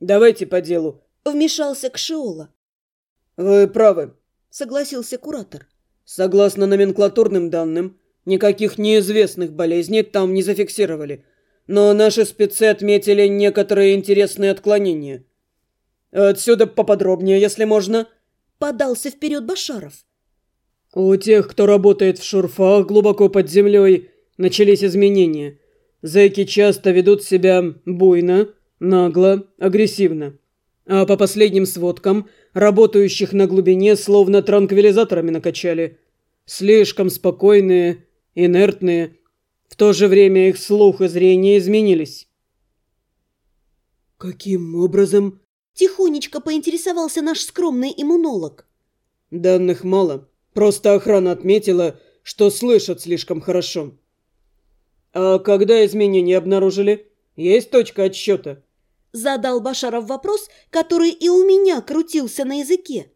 давайте по делу», — вмешался Кшиола. «Вы правы», — согласился куратор. «Согласно номенклатурным данным, никаких неизвестных болезней там не зафиксировали, но наши спецы отметили некоторые интересные отклонения. Отсюда поподробнее, если можно», — подался вперед Башаров. «У тех, кто работает в шурфах глубоко под землей, начались изменения. Зэки часто ведут себя буйно, нагло, агрессивно. А по последним сводкам, работающих на глубине словно транквилизаторами накачали. Слишком спокойные, инертные. В то же время их слух и зрение изменились. «Каким образом?» – тихонечко поинтересовался наш скромный иммунолог. «Данных мало. Просто охрана отметила, что слышат слишком хорошо. «А когда изменения обнаружили? Есть точка отсчета?» Задал Башаров вопрос, который и у меня крутился на языке.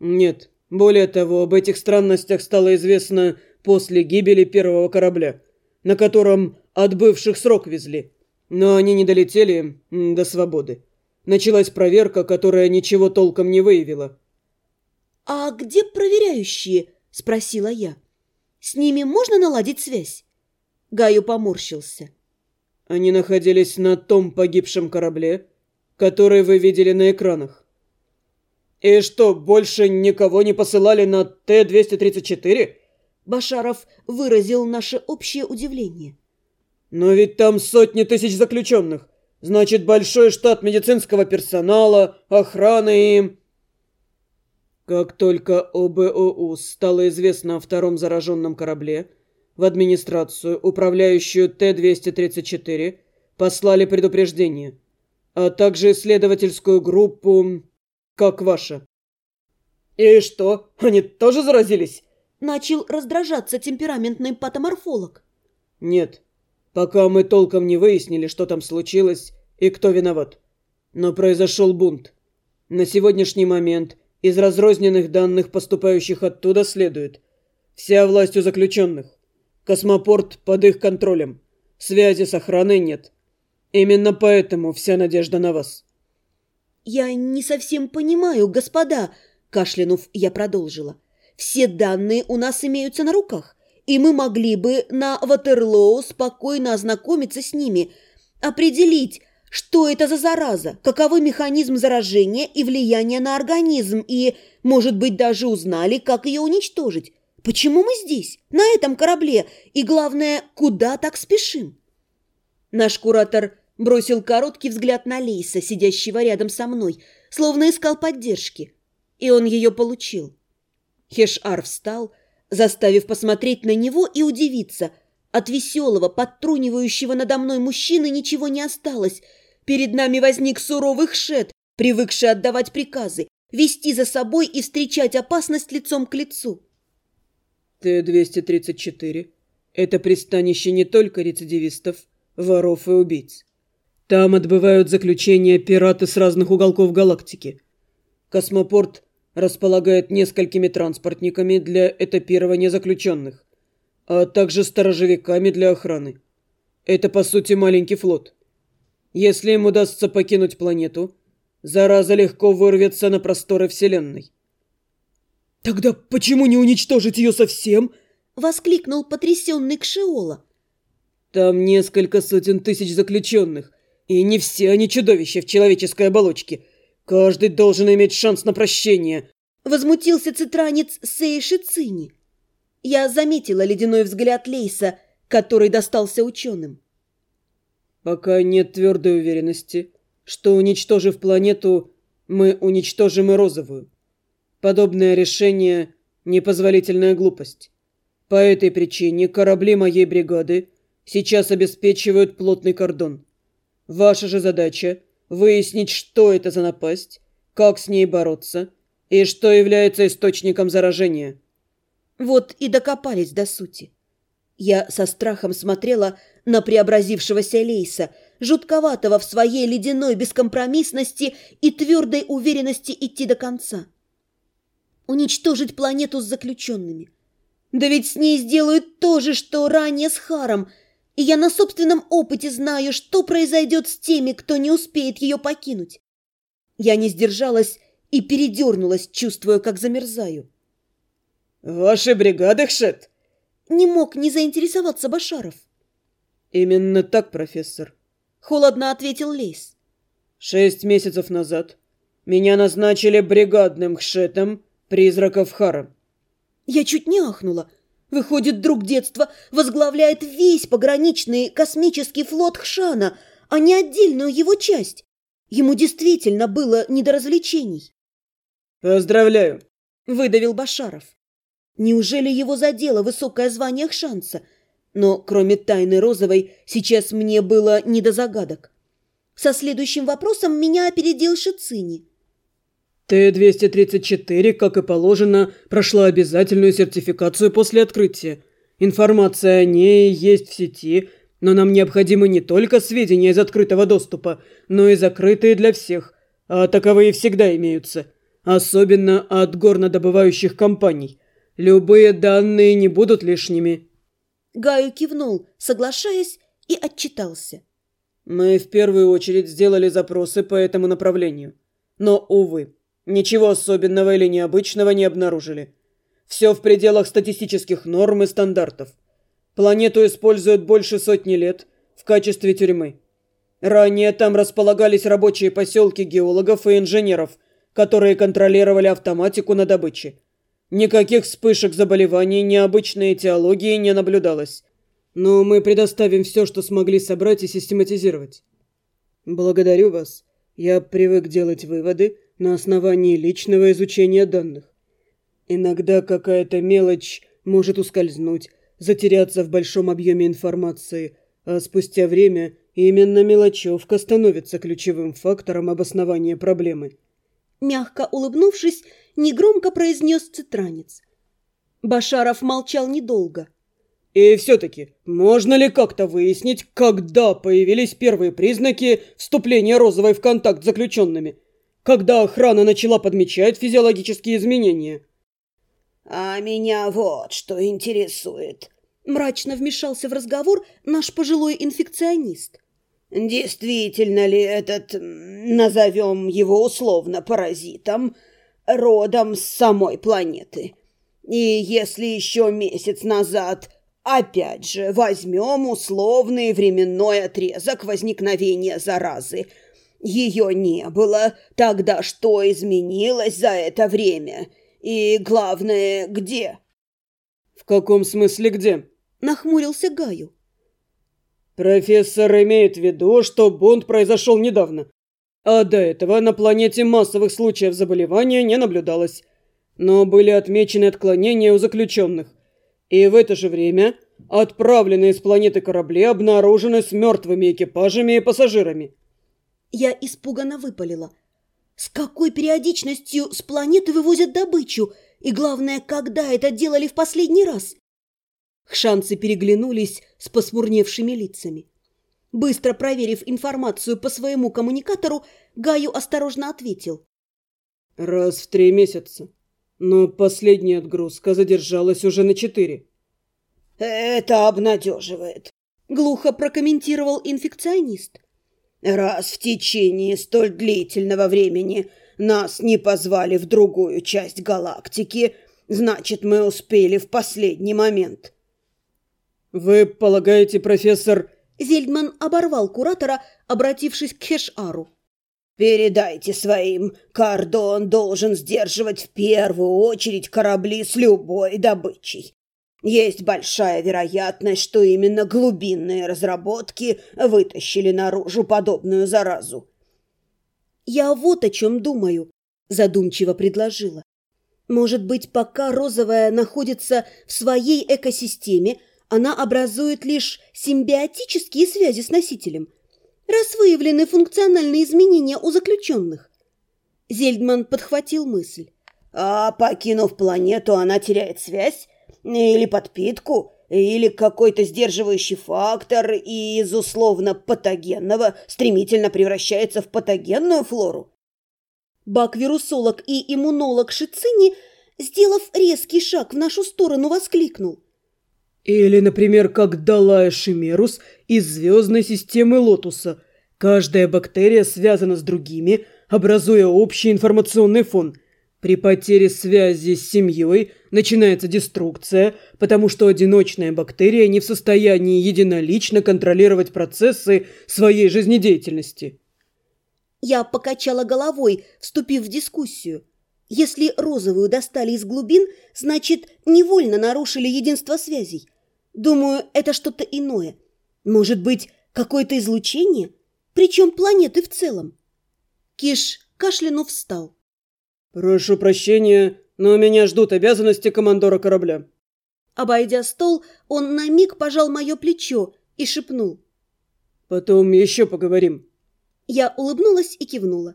«Нет. Более того, об этих странностях стало известно после гибели первого корабля, на котором отбывших срок везли. Но они не долетели до свободы. Началась проверка, которая ничего толком не выявила». «А где проверяющие?» – спросила я. «С ними можно наладить связь?» Гаю поморщился. Они находились на том погибшем корабле, который вы видели на экранах. И что, больше никого не посылали на Т-234? Башаров выразил наше общее удивление. Но ведь там сотни тысяч заключенных. Значит, большой штат медицинского персонала, охраны и... Как только ОБОУ стало известно о втором зараженном корабле, в администрацию, управляющую Т-234, послали предупреждение, а также исследовательскую группу, как ваша. «И что, они тоже заразились?» Начал раздражаться темпераментный патоморфолог. «Нет, пока мы толком не выяснили, что там случилось и кто виноват. Но произошел бунт. На сегодняшний момент из разрозненных данных, поступающих оттуда, следует. Вся власть у заключенных. Космопорт под их контролем. Связи с охраной нет. Именно поэтому вся надежда на вас. Я не совсем понимаю, господа, кашлянув, я продолжила. Все данные у нас имеются на руках, и мы могли бы на Ватерлоу спокойно ознакомиться с ними, определить, что это за зараза, каковы механизм заражения и влияние на организм, и, может быть, даже узнали, как ее уничтожить. Почему мы здесь, на этом корабле, и, главное, куда так спешим?» Наш куратор бросил короткий взгляд на Лейса, сидящего рядом со мной, словно искал поддержки, и он ее получил. Хешар встал, заставив посмотреть на него и удивиться. От веселого, подтрунивающего надо мной мужчины ничего не осталось. Перед нами возник суровый хшет, привыкший отдавать приказы, вести за собой и встречать опасность лицом к лицу. Т-234 – это пристанище не только рецидивистов, воров и убийц. Там отбывают заключения пираты с разных уголков галактики. Космопорт располагает несколькими транспортниками для этапирования заключенных, а также сторожевиками для охраны. Это, по сути, маленький флот. Если им удастся покинуть планету, зараза легко вырвется на просторы Вселенной. «Тогда почему не уничтожить ее совсем?» — воскликнул потрясенный Кшиола. «Там несколько сотен тысяч заключенных, и не все они чудовища в человеческой оболочке. Каждый должен иметь шанс на прощение», — возмутился цитранец Сейши Цини. Я заметила ледяной взгляд Лейса, который достался ученым. «Пока нет твердой уверенности, что, уничтожив планету, мы уничтожим и розовую. Подобное решение – непозволительная глупость. По этой причине корабли моей бригады сейчас обеспечивают плотный кордон. Ваша же задача – выяснить, что это за напасть, как с ней бороться и что является источником заражения. Вот и докопались до сути. Я со страхом смотрела на преобразившегося Лейса, жутковатого в своей ледяной бескомпромиссности и твердой уверенности идти до конца уничтожить планету с заключенными. Да ведь с ней сделают то же, что ранее с Харом, и я на собственном опыте знаю, что произойдет с теми, кто не успеет ее покинуть. Я не сдержалась и передернулась, чувствуя, как замерзаю. «Ваши бригады, Хшет?» Не мог не заинтересоваться Башаров. «Именно так, профессор», — холодно ответил Лейс. «Шесть месяцев назад меня назначили бригадным хшетом призраков Хара». Я чуть не ахнула. Выходит, друг детства возглавляет весь пограничный космический флот Хшана, а не отдельную его часть. Ему действительно было не до развлечений. «Поздравляю», — выдавил Башаров. Неужели его задело высокое звание Хшанца? Но кроме тайны розовой сейчас мне было не до загадок. Со следующим вопросом меня опередил Шицини. Т-234, как и положено, прошла обязательную сертификацию после открытия. Информация о ней есть в сети, но нам необходимы не только сведения из открытого доступа, но и закрытые для всех, а таковые всегда имеются, особенно от горнодобывающих компаний. Любые данные не будут лишними. Гаю кивнул, соглашаясь, и отчитался. Мы в первую очередь сделали запросы по этому направлению. Но, увы, Ничего особенного или необычного не обнаружили. Все в пределах статистических норм и стандартов. Планету используют больше сотни лет в качестве тюрьмы. Ранее там располагались рабочие поселки геологов и инженеров, которые контролировали автоматику на добыче. Никаких вспышек заболеваний, необычной этиологии не наблюдалось. Но мы предоставим все, что смогли собрать и систематизировать. Благодарю вас. Я привык делать выводы, на основании личного изучения данных. Иногда какая-то мелочь может ускользнуть, затеряться в большом объеме информации, а спустя время именно мелочевка становится ключевым фактором обоснования проблемы. Мягко улыбнувшись, негромко произнес цитранец. Башаров молчал недолго. И все-таки, можно ли как-то выяснить, когда появились первые признаки вступления Розовой в контакт с заключенными – когда охрана начала подмечать физиологические изменения. «А меня вот что интересует», – мрачно вмешался в разговор наш пожилой инфекционист. «Действительно ли этот, назовем его условно паразитом, родом с самой планеты? И если еще месяц назад, опять же, возьмем условный временной отрезок возникновения заразы – ее не было. Тогда что изменилось за это время? И главное, где? В каком смысле где? Нахмурился Гаю. Профессор имеет в виду, что бунт произошел недавно. А до этого на планете массовых случаев заболевания не наблюдалось. Но были отмечены отклонения у заключенных. И в это же время отправленные с планеты корабли обнаружены с мертвыми экипажами и пассажирами. Я испуганно выпалила. С какой периодичностью с планеты вывозят добычу? И главное, когда это делали в последний раз? Хшанцы переглянулись с посмурневшими лицами. Быстро проверив информацию по своему коммуникатору, Гаю осторожно ответил. «Раз в три месяца. Но последняя отгрузка задержалась уже на четыре». «Это обнадеживает», — глухо прокомментировал инфекционист. Раз в течение столь длительного времени нас не позвали в другую часть галактики, значит, мы успели в последний момент. Вы полагаете, профессор... Зельдман оборвал куратора, обратившись к Хешару. «Передайте своим, Кардон должен сдерживать в первую очередь корабли с любой добычей. Есть большая вероятность, что именно глубинные разработки вытащили наружу подобную заразу. «Я вот о чем думаю», – задумчиво предложила. «Может быть, пока розовая находится в своей экосистеме, она образует лишь симбиотические связи с носителем, раз выявлены функциональные изменения у заключенных». Зельдман подхватил мысль. «А покинув планету, она теряет связь?» Или подпитку, или какой-то сдерживающий фактор и из условно патогенного стремительно превращается в патогенную флору. Бак-вирусолог и иммунолог Шицини, сделав резкий шаг в нашу сторону, воскликнул. Или, например, как Далая Шимерус из звездной системы Лотуса. Каждая бактерия связана с другими, образуя общий информационный фон. При потере связи с семьей начинается деструкция, потому что одиночная бактерия не в состоянии единолично контролировать процессы своей жизнедеятельности. Я покачала головой, вступив в дискуссию. Если розовую достали из глубин, значит, невольно нарушили единство связей. Думаю, это что-то иное. Может быть, какое-то излучение? Причем планеты в целом. Киш кашлянув встал. «Прошу прощения, но меня ждут обязанности командора корабля». Обойдя стол, он на миг пожал мое плечо и шепнул. «Потом еще поговорим». Я улыбнулась и кивнула.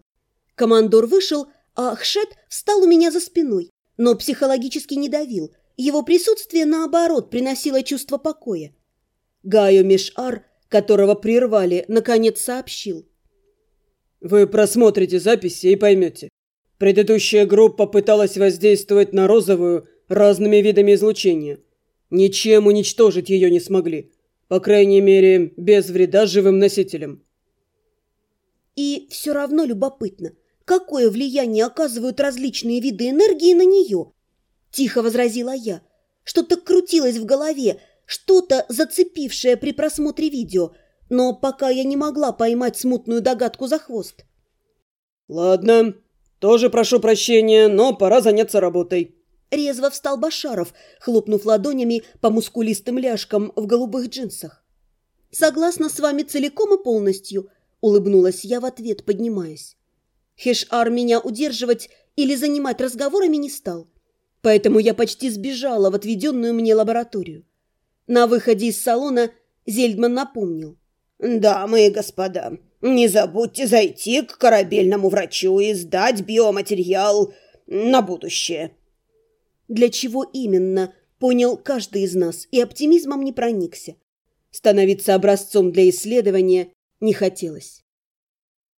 Командор вышел, а Хшет встал у меня за спиной, но психологически не давил. Его присутствие, наоборот, приносило чувство покоя. Гайо Мишар, которого прервали, наконец сообщил. «Вы просмотрите записи и поймете. Предыдущая группа пыталась воздействовать на розовую разными видами излучения. Ничем уничтожить ее не смогли. По крайней мере, без вреда живым носителям. И все равно любопытно, какое влияние оказывают различные виды энергии на нее. Тихо возразила я. Что-то крутилось в голове, что-то зацепившее при просмотре видео, но пока я не могла поймать смутную догадку за хвост. «Ладно, тоже прошу прощения, но пора заняться работой». Резво встал Башаров, хлопнув ладонями по мускулистым ляжкам в голубых джинсах. «Согласна с вами целиком и полностью», — улыбнулась я в ответ, поднимаясь. Хешар меня удерживать или занимать разговорами не стал, поэтому я почти сбежала в отведенную мне лабораторию. На выходе из салона Зельдман напомнил. «Дамы и господа, не забудьте зайти к корабельному врачу и сдать биоматериал на будущее». Для чего именно, понял каждый из нас и оптимизмом не проникся. Становиться образцом для исследования не хотелось.